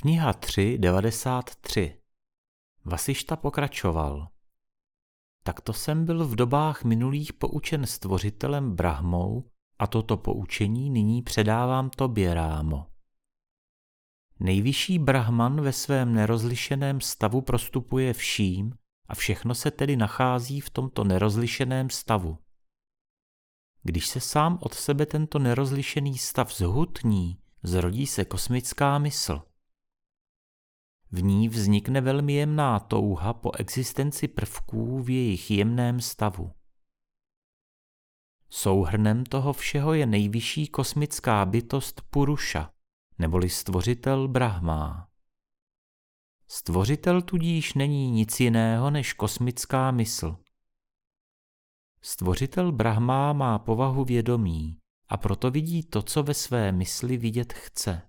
Kniha 3.93 Vasišta pokračoval. Takto jsem byl v dobách minulých poučen stvořitelem Brahmou a toto poučení nyní předávám tobě, Rámo. Nejvyšší Brahman ve svém nerozlišeném stavu prostupuje vším a všechno se tedy nachází v tomto nerozlišeném stavu. Když se sám od sebe tento nerozlišený stav zhutní, zrodí se kosmická mysl. V ní vznikne velmi jemná touha po existenci prvků v jejich jemném stavu. Souhrnem toho všeho je nejvyšší kosmická bytost Puruša, neboli stvořitel Brahma. Stvořitel tudíž není nic jiného než kosmická mysl. Stvořitel Brahma má povahu vědomí a proto vidí to, co ve své mysli vidět chce.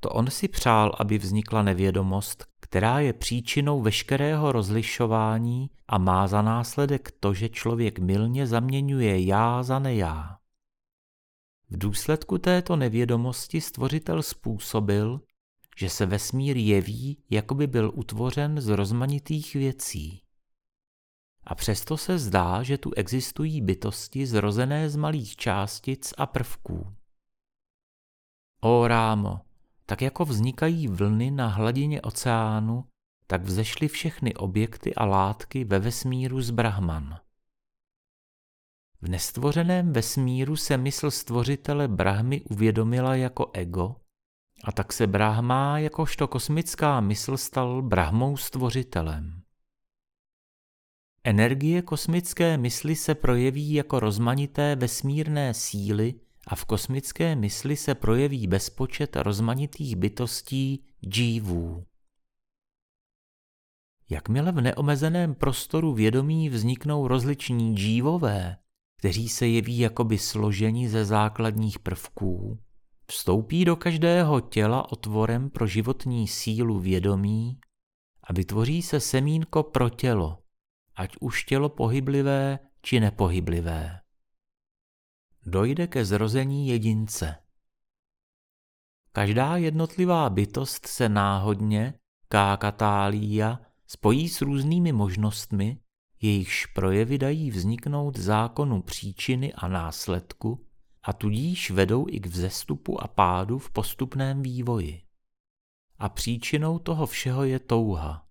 To on si přál, aby vznikla nevědomost, která je příčinou veškerého rozlišování a má za následek to, že člověk milně zaměňuje já za nejá. V důsledku této nevědomosti stvořitel způsobil, že se vesmír jeví, jako by byl utvořen z rozmanitých věcí. A přesto se zdá, že tu existují bytosti zrozené z malých částic a prvků. O rámo, tak jako vznikají vlny na hladině oceánu, tak vzešly všechny objekty a látky ve vesmíru z Brahman. V nestvořeném vesmíru se mysl stvořitele Brahmy uvědomila jako ego a tak se Brahma jakožto kosmická mysl stal Brahmou stvořitelem. Energie kosmické mysli se projeví jako rozmanité vesmírné síly a v kosmické mysli se projeví bezpočet rozmanitých bytostí džívů. Jakmile v neomezeném prostoru vědomí vzniknou rozliční džívové, kteří se jeví jakoby složeni ze základních prvků, vstoupí do každého těla otvorem pro životní sílu vědomí a vytvoří se semínko pro tělo, ať už tělo pohyblivé či nepohyblivé dojde ke zrození jedince. Každá jednotlivá bytost se náhodně, kákatálía, spojí s různými možnostmi, jejichž projevy dají vzniknout zákonu příčiny a následku a tudíž vedou i k vzestupu a pádu v postupném vývoji. A příčinou toho všeho je touha.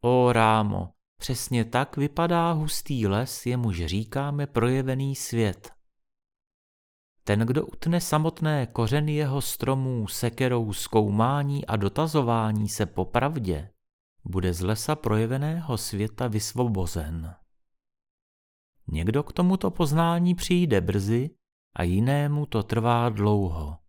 O rámo, Přesně tak vypadá hustý les, jemuž říkáme projevený svět. Ten, kdo utne samotné kořeny jeho stromů sekerou zkoumání a dotazování se po pravdě, bude z lesa projeveného světa vysvobozen. Někdo k tomuto poznání přijde brzy a jinému to trvá dlouho.